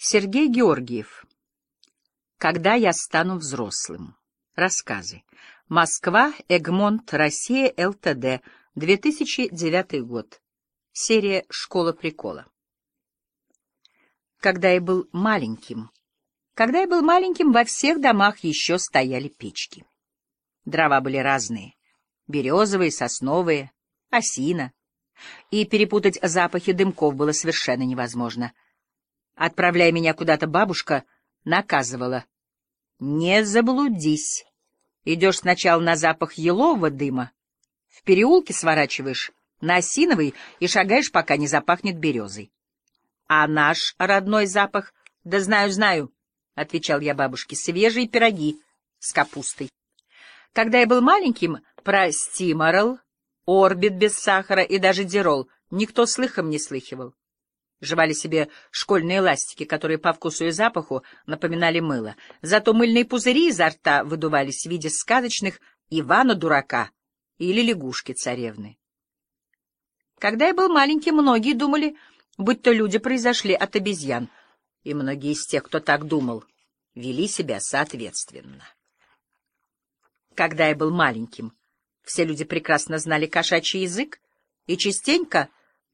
Сергей Георгиев. Когда я стану взрослым. Рассказы. Москва, Эгмонт, Россия, ЛТД. 2009 год. Серия «Школа прикола». Когда я был маленьким. Когда я был маленьким, во всех домах еще стояли печки. Дрова были разные. Березовые, сосновые, осина. И перепутать запахи дымков было совершенно невозможно — Отправляя меня куда-то, бабушка наказывала. «Не заблудись. Идешь сначала на запах елового дыма, в переулке сворачиваешь на осиновый и шагаешь, пока не запахнет березой. А наш родной запах, да знаю, знаю, — отвечал я бабушке, — свежие пироги с капустой. Когда я был маленьким, про стиморол, орбит без сахара и даже дирол никто слыхом не слыхивал жевали себе школьные ластики, которые по вкусу и запаху напоминали мыло. Зато мыльные пузыри изо рта выдувались в виде сказочных Ивана-дурака или лягушки-царевны. Когда я был маленький, многие думали, будто люди произошли от обезьян, и многие из тех, кто так думал, вели себя соответственно. Когда я был маленьким, все люди прекрасно знали кошачий язык и частенько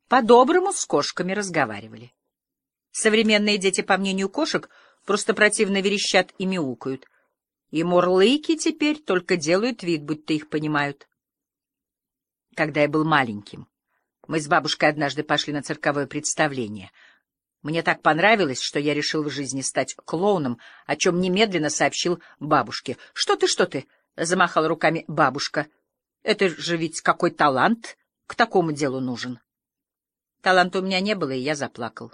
по-доброму с кошками разговаривали. Современные дети, по мнению кошек, просто противно верещат и мяукают. И мурлыки теперь только делают вид, будто их понимают. Когда я был маленьким, мы с бабушкой однажды пошли на цирковое представление. Мне так понравилось, что я решил в жизни стать клоуном, о чем немедленно сообщил бабушке. — Что ты, что ты? — замахала руками бабушка. — Это же ведь какой талант к такому делу нужен. Таланта у меня не было, и я заплакал.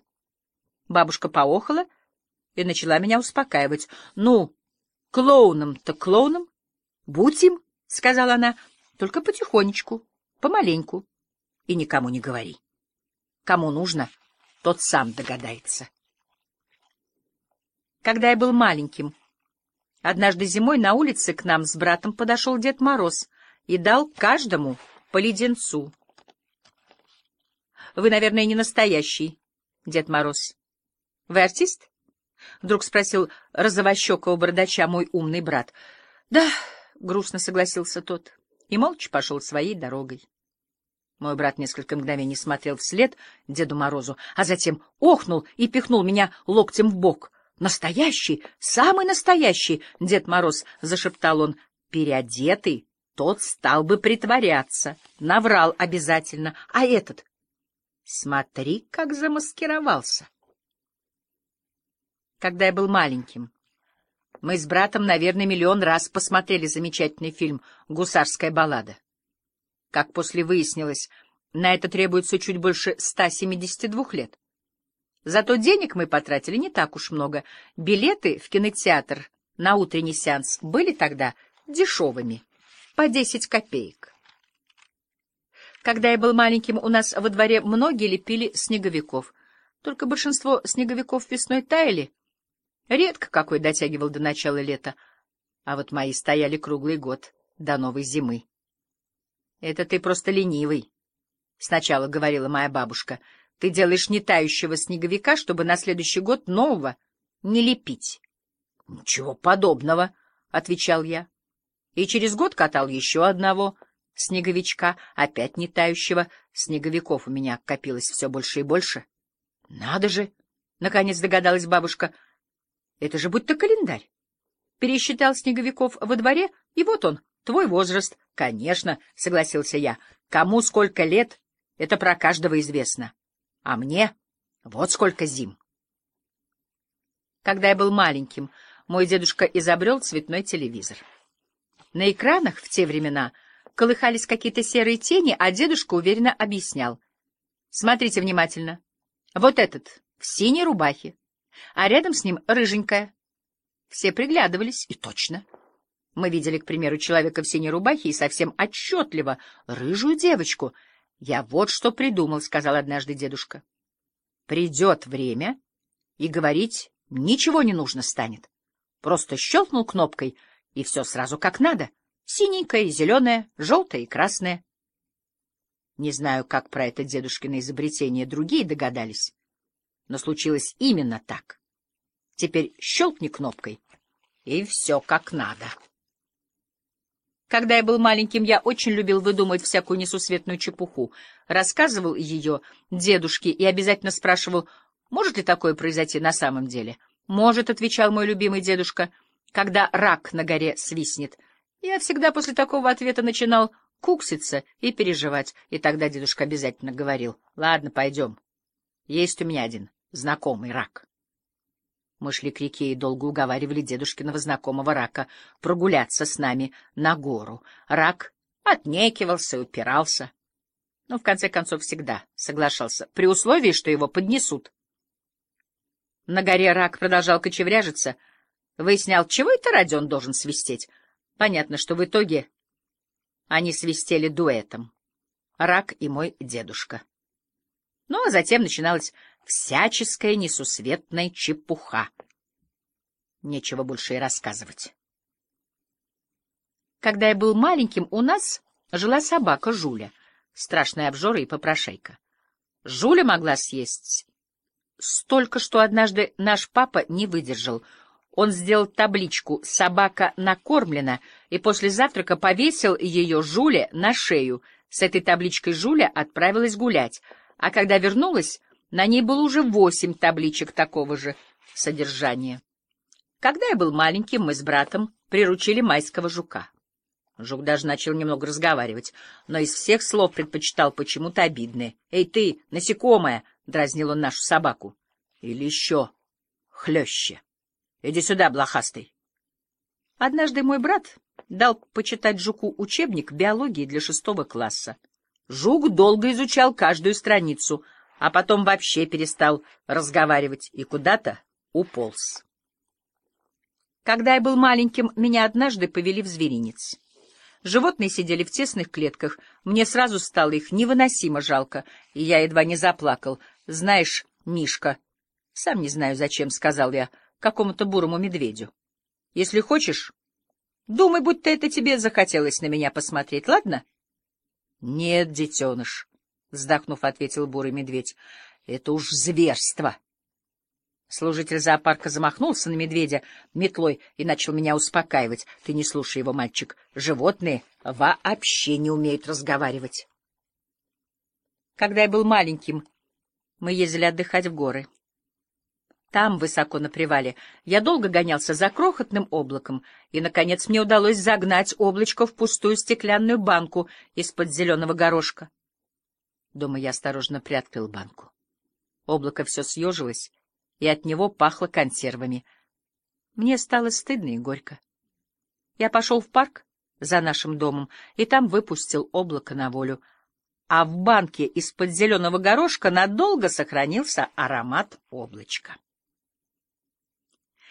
Бабушка поохала и начала меня успокаивать. — Ну, клоуном-то клоуном. Будь им, — сказала она, — только потихонечку, помаленьку. И никому не говори. Кому нужно, тот сам догадается. Когда я был маленьким, однажды зимой на улице к нам с братом подошел Дед Мороз и дал каждому по леденцу. Вы, наверное, не настоящий, Дед Мороз. Вы артист? Вдруг спросил розовощекого бородача мой умный брат. Да, грустно согласился тот и молча пошел своей дорогой. Мой брат несколько мгновений смотрел вслед Деду Морозу, а затем охнул и пихнул меня локтем в бок. «Настоящий, самый настоящий!» — Дед Мороз зашептал он. «Переодетый, тот стал бы притворяться, наврал обязательно, а этот Смотри, как замаскировался. Когда я был маленьким, мы с братом, наверное, миллион раз посмотрели замечательный фильм «Гусарская баллада». Как после выяснилось, на это требуется чуть больше 172 лет. Зато денег мы потратили не так уж много. Билеты в кинотеатр на утренний сеанс были тогда дешевыми, по 10 копеек. Когда я был маленьким, у нас во дворе многие лепили снеговиков. Только большинство снеговиков весной таяли. Редко какой дотягивал до начала лета. А вот мои стояли круглый год, до новой зимы. — Это ты просто ленивый, — сначала говорила моя бабушка. — Ты делаешь не тающего снеговика, чтобы на следующий год нового не лепить. — Ничего подобного, — отвечал я. И через год катал еще одного — снеговичка, опять не тающего. Снеговиков у меня копилось все больше и больше. — Надо же! — наконец догадалась бабушка. — Это же будто календарь. Пересчитал снеговиков во дворе, и вот он, твой возраст. — Конечно, — согласился я. — Кому сколько лет, это про каждого известно. А мне вот сколько зим. Когда я был маленьким, мой дедушка изобрел цветной телевизор. На экранах в те времена — колыхались какие-то серые тени, а дедушка уверенно объяснял. Смотрите внимательно. Вот этот в синей рубахе, а рядом с ним рыженькая. Все приглядывались, и точно. Мы видели, к примеру, человека в синей рубахе и совсем отчетливо рыжую девочку. «Я вот что придумал», — сказал однажды дедушка. «Придет время, и говорить ничего не нужно станет. Просто щелкнул кнопкой, и все сразу как надо». Синенькое, зеленое, желтое и красное. Не знаю, как про это дедушкино изобретение другие догадались, но случилось именно так. Теперь щелкни кнопкой, и все как надо. Когда я был маленьким, я очень любил выдумывать всякую несусветную чепуху. Рассказывал ее дедушке и обязательно спрашивал, может ли такое произойти на самом деле. «Может», — отвечал мой любимый дедушка, — «когда рак на горе свистнет». Я всегда после такого ответа начинал кукситься и переживать, и тогда дедушка обязательно говорил, «Ладно, пойдем. Есть у меня один знакомый рак». Мы шли к реке и долго уговаривали дедушкиного знакомого рака прогуляться с нами на гору. Рак отнекивался упирался, но в конце концов всегда соглашался, при условии, что его поднесут. На горе рак продолжал кочевряжиться, выяснял, чего это ради он должен свистеть. Понятно, что в итоге они свистели дуэтом. Рак и мой дедушка. Ну, а затем начиналась всяческая несусветная чепуха. Нечего больше и рассказывать. Когда я был маленьким, у нас жила собака Жуля, страшная обжора и попрошайка. Жуля могла съесть столько, что однажды наш папа не выдержал — он сделал табличку «Собака накормлена» и после завтрака повесил ее Жуле на шею. С этой табличкой Жуля отправилась гулять, а когда вернулась, на ней было уже восемь табличек такого же содержания. Когда я был маленьким, мы с братом приручили майского жука. Жук даже начал немного разговаривать, но из всех слов предпочитал почему-то обидное. «Эй ты, насекомая!» — дразнил он нашу собаку. «Или еще хлеще!» Иди сюда, блохастый. Однажды мой брат дал почитать жуку учебник биологии для шестого класса. Жук долго изучал каждую страницу, а потом вообще перестал разговаривать и куда-то уполз. Когда я был маленьким, меня однажды повели в зверинец. Животные сидели в тесных клетках, мне сразу стало их невыносимо жалко, и я едва не заплакал. «Знаешь, Мишка...» «Сам не знаю, зачем», — сказал я, — какому-то бурому медведю. Если хочешь, думай, будто это тебе захотелось на меня посмотреть, ладно? — Нет, детеныш, — вздохнув, ответил бурый медведь, — это уж зверство. Служитель зоопарка замахнулся на медведя метлой и начал меня успокаивать. Ты не слушай его, мальчик. Животные вообще не умеют разговаривать. Когда я был маленьким, мы ездили отдыхать в горы. Там, высоко на привале, я долго гонялся за крохотным облаком, и, наконец, мне удалось загнать облачко в пустую стеклянную банку из-под зеленого горошка. Дома я осторожно приоткрыл банку. Облако все съежилось, и от него пахло консервами. Мне стало стыдно и горько. Я пошел в парк за нашим домом, и там выпустил облако на волю, а в банке из-под зеленого горошка надолго сохранился аромат облачка.